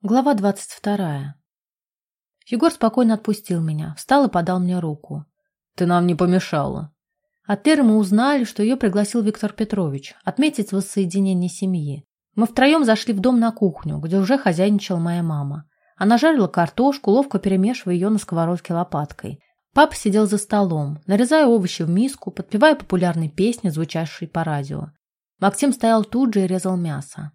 Глава двадцать вторая. Егор спокойно отпустил меня, встал и подал мне руку. «Ты нам не помешала». От Леры мы узнали, что ее пригласил Виктор Петрович отметить воссоединение семьи. Мы втроем зашли в дом на кухню, где уже хозяйничала моя мама. Она жарила картошку, ловко перемешивая ее на сковородке лопаткой. Папа сидел за столом, нарезая овощи в миску, подпевая популярные песни, звучавшие по радио. Максим стоял тут же и резал мясо.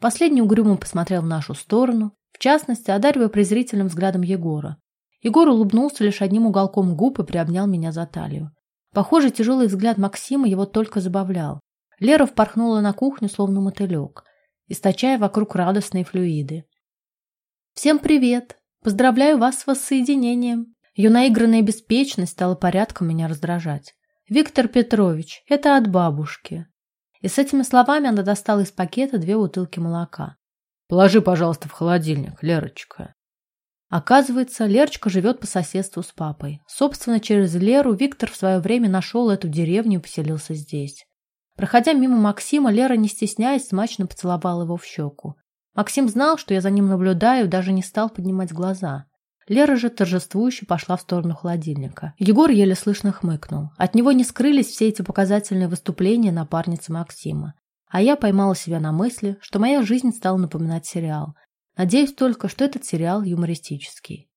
Последний угрюмо посмотрел в нашу сторону, в частности, одаривая презрительным взглядом Егора. Егор улыбнулся лишь одним уголком губ и приобнял меня за талию. Похоже, тяжелый взгляд Максима его только забавлял. Лера впорхнула на кухню, словно мотылек, источая вокруг радостные флюиды. «Всем привет! Поздравляю вас с воссоединением!» Ее наигранная беспечность стала порядком меня раздражать. «Виктор Петрович, это от бабушки. И с этими словами она достала из пакета две бутылки молока. «Положи, пожалуйста, в холодильник, Лерочка». Оказывается, Лерочка живет по соседству с папой. Собственно, через Леру Виктор в свое время нашел эту деревню и поселился здесь. Проходя мимо Максима, Лера, не стесняясь, смачно поцеловала его в щеку. Максим знал, что я за ним наблюдаю, даже не стал поднимать глаза. Лера же торжествующе пошла в сторону холодильника. Егор еле слышно хмыкнул. От него не скрылись все эти показательные выступления напарницы Максима. А я поймала себя на мысли, что моя жизнь стала напоминать сериал. Надеюсь только, что этот сериал юмористический.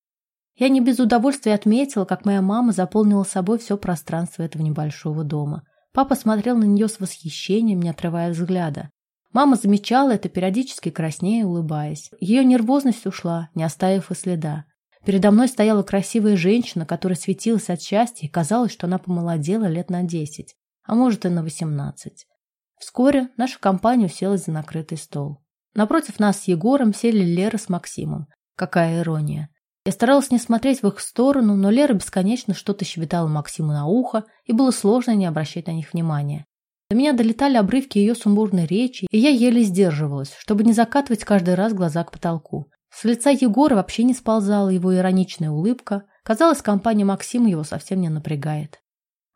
Я не без удовольствия отметила, как моя мама заполнила собой все пространство этого небольшого дома. Папа смотрел на нее с восхищением, не отрывая взгляда. Мама замечала это, периодически краснея улыбаясь. Ее нервозность ушла, не оставив и следа. Передо мной стояла красивая женщина, которая светилась от счастья, и казалось, что она помолодела лет на десять, а может и на восемнадцать. Вскоре наша компания уселась за накрытый стол. Напротив нас с Егором сели Лера с Максимом. Какая ирония. Я старалась не смотреть в их сторону, но Лера бесконечно что-то щебетала Максиму на ухо, и было сложно не обращать на них внимания. До меня долетали обрывки ее сумбурной речи, и я еле сдерживалась, чтобы не закатывать каждый раз глаза к потолку. С лица Егора вообще не сползала его ироничная улыбка. Казалось, компания Максима его совсем не напрягает.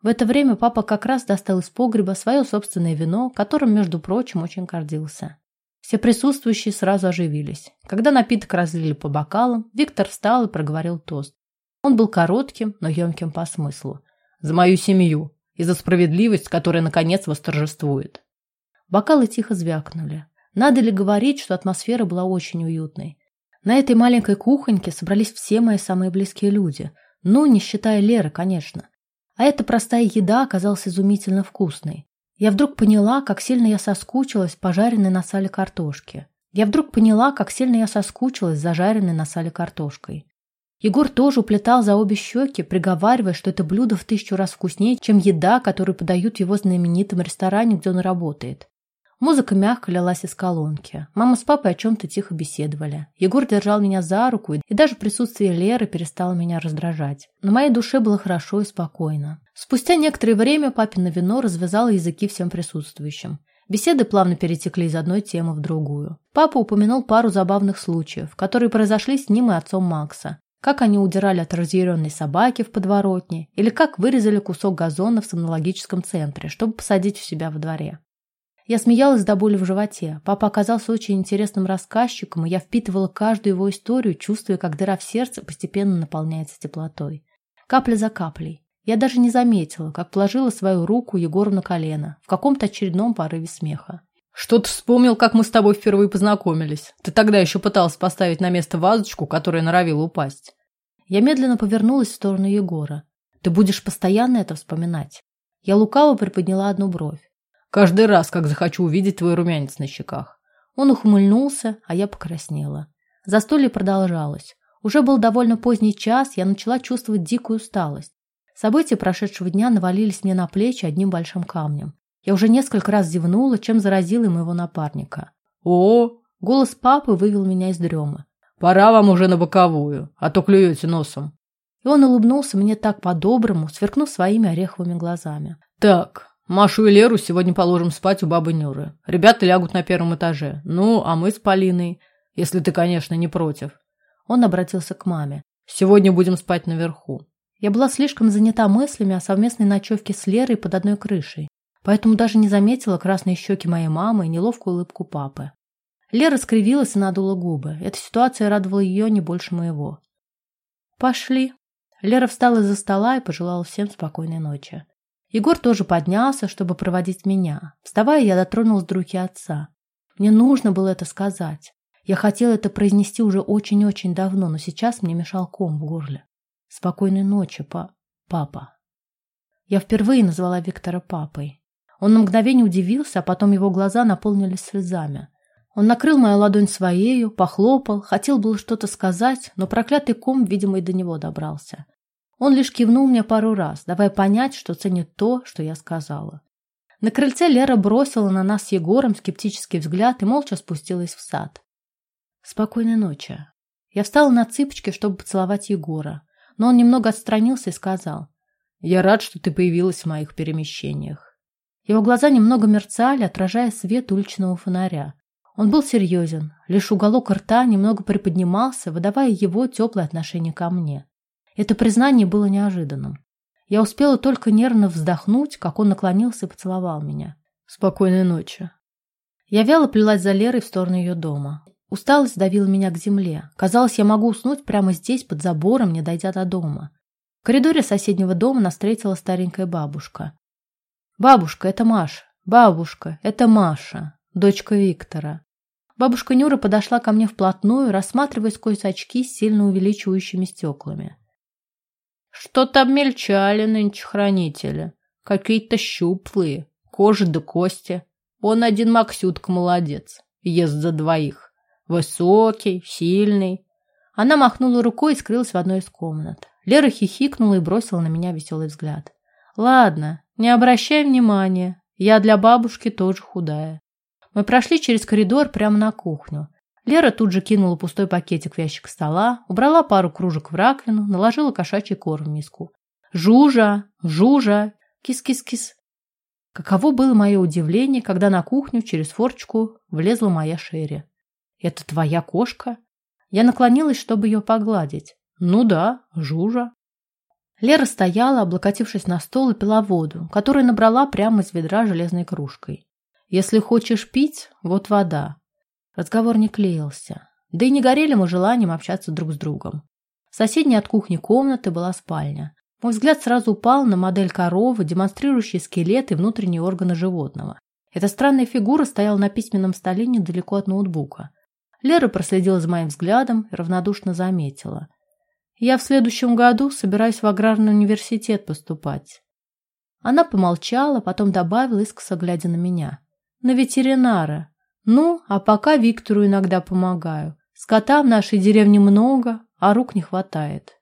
В это время папа как раз достал из погреба свое собственное вино, которым, между прочим, очень гордился. Все присутствующие сразу оживились. Когда напиток разлили по бокалам, Виктор встал и проговорил тост. Он был коротким, но емким по смыслу. «За мою семью и за справедливость, которая, наконец, восторжествует». Бокалы тихо звякнули. Надо ли говорить, что атмосфера была очень уютной. На этой маленькой кухоньке собрались все мои самые близкие люди. Ну, не считая Леры, конечно. А эта простая еда оказалась изумительно вкусной. Я вдруг поняла, как сильно я соскучилась по жареной на сале картошке. Я вдруг поняла, как сильно я соскучилась за жареной на сале картошкой. Егор тоже уплетал за обе щеки, приговаривая, что это блюдо в тысячу раз вкуснее, чем еда, которую подают в его знаменитом ресторане, где он работает. Музыка мягко лилась из колонки. Мама с папой о чем-то тихо беседовали. Егор держал меня за руку, и даже присутствие Леры перестало меня раздражать. На моей душе было хорошо и спокойно. Спустя некоторое время папино вино развязало языки всем присутствующим. Беседы плавно перетекли из одной темы в другую. Папа упомянул пару забавных случаев, которые произошли с ним и отцом Макса. Как они удирали от разъяренной собаки в подворотне, или как вырезали кусок газона в сомнологическом центре, чтобы посадить у себя во дворе. Я смеялась до боли в животе. Папа оказался очень интересным рассказчиком, и я впитывала каждую его историю, чувствуя, как дыра в сердце постепенно наполняется теплотой. Капля за каплей. Я даже не заметила, как положила свою руку Егору на колено в каком-то очередном порыве смеха. «Что-то вспомнил, как мы с тобой впервые познакомились. Ты тогда еще пытался поставить на место вазочку, которая норовила упасть». Я медленно повернулась в сторону Егора. «Ты будешь постоянно это вспоминать?» Я лукаво приподняла одну бровь. Каждый раз, как захочу увидеть твой румянец на щеках. Он ухмыльнулся, а я покраснела. Застолье продолжалось. Уже был довольно поздний час, я начала чувствовать дикую усталость. События прошедшего дня навалились мне на плечи одним большим камнем. Я уже несколько раз зевнула, чем заразила и моего напарника. «О!» — голос папы вывел меня из дремы. «Пора вам уже на боковую, а то клюете носом». И он улыбнулся мне так по-доброму, сверкнув своими ореховыми глазами. «Так, Машу и Леру сегодня положим спать у бабы Нюры. Ребята лягут на первом этаже. Ну, а мы с Полиной, если ты, конечно, не против. Он обратился к маме. Сегодня будем спать наверху. Я была слишком занята мыслями о совместной ночевке с Лерой под одной крышей, поэтому даже не заметила красные щеки моей мамы и неловкую улыбку папы. Лера скривилась и надула губы. Эта ситуация радовала ее не больше моего. «Пошли». Лера встала из-за стола и пожелала всем спокойной ночи. Егор тоже поднялся, чтобы проводить меня. Вставая, я дотронулась до руки отца. Мне нужно было это сказать. Я хотела это произнести уже очень-очень давно, но сейчас мне мешал ком в горле. Спокойной ночи, па... папа. Я впервые назвала Виктора папой. Он на мгновение удивился, а потом его глаза наполнились слезами. Он накрыл мою ладонь своею, похлопал, хотел было что-то сказать, но проклятый ком, видимо, и до него добрался. Он лишь кивнул мне пару раз, давая понять, что ценит то, что я сказала. На крыльце Лера бросила на нас с Егором скептический взгляд и молча спустилась в сад. Спокойной ночи. Я встала на цыпочки, чтобы поцеловать Егора, но он немного отстранился и сказал. Я рад, что ты появилась в моих перемещениях. Его глаза немного мерцали, отражая свет уличного фонаря. Он был серьезен, лишь уголок рта немного приподнимался, выдавая его теплое отношение ко мне. Это признание было неожиданным. Я успела только нервно вздохнуть, как он наклонился и поцеловал меня. Спокойной ночи. Я вяло плелась за Лерой в сторону ее дома. Усталость давила меня к земле. Казалось, я могу уснуть прямо здесь, под забором, не дойдя до дома. В коридоре соседнего дома нас встретила старенькая бабушка. «Бабушка, это Маша. Бабушка, это Маша, дочка Виктора». Бабушка Нюра подошла ко мне вплотную, рассматривая сквозь очки с сильно увеличивающими стеклами. Что-то обмельчали нынче хранители. Какие-то щуплые, кожа да кости. Он один Максютка молодец, ест за двоих. Высокий, сильный. Она махнула рукой и скрылась в одной из комнат. Лера хихикнула и бросила на меня веселый взгляд. Ладно, не обращай внимания. Я для бабушки тоже худая. Мы прошли через коридор прямо на кухню. Лера тут же кинула пустой пакетик в ящик стола, убрала пару кружек в раковину, наложила кошачий корм в миску. «Жужа! Жужа! Кис-кис-кис!» Каково было мое удивление, когда на кухню через форчку влезла моя Шерри. «Это твоя кошка?» Я наклонилась, чтобы ее погладить. «Ну да, Жужа». Лера стояла, облокотившись на стол и пила воду, которую набрала прямо из ведра железной кружкой. «Если хочешь пить, вот вода. Разговор не клеился. Да и не горели мы желанием общаться друг с другом. В соседней от кухни комнаты была спальня. Мой взгляд сразу упал на модель коровы, демонстрирующей скелет и внутренние органы животного. Эта странная фигура стояла на письменном столе недалеко от ноутбука. Лера проследила за моим взглядом и равнодушно заметила. «Я в следующем году собираюсь в аграрный университет поступать». Она помолчала, потом добавила, искоса глядя на меня. «На ветеринара. Ну, а пока Виктору иногда помогаю. Скота в нашей деревне много, а рук не хватает.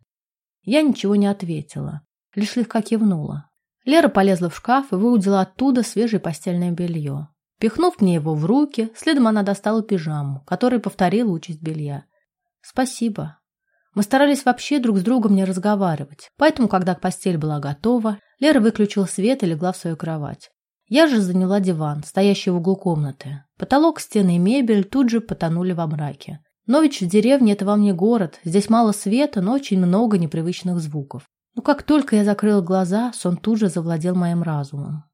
Я ничего не ответила, лишь слегка кивнула. Лера полезла в шкаф и выудила оттуда свежее постельное белье. Пихнув мне его в руки, следом она достала пижаму, которая повторила участь белья. «Спасибо». Мы старались вообще друг с другом не разговаривать, поэтому, когда постель была готова, Лера выключила свет и легла в свою кровать. Я же заняла диван, стоящий в углу комнаты. Потолок, стены и мебель тут же потонули во мраке. Нович в деревне – это вам не город. Здесь мало света, но очень много непривычных звуков. Но как только я закрыла глаза, сон тут же завладел моим разумом.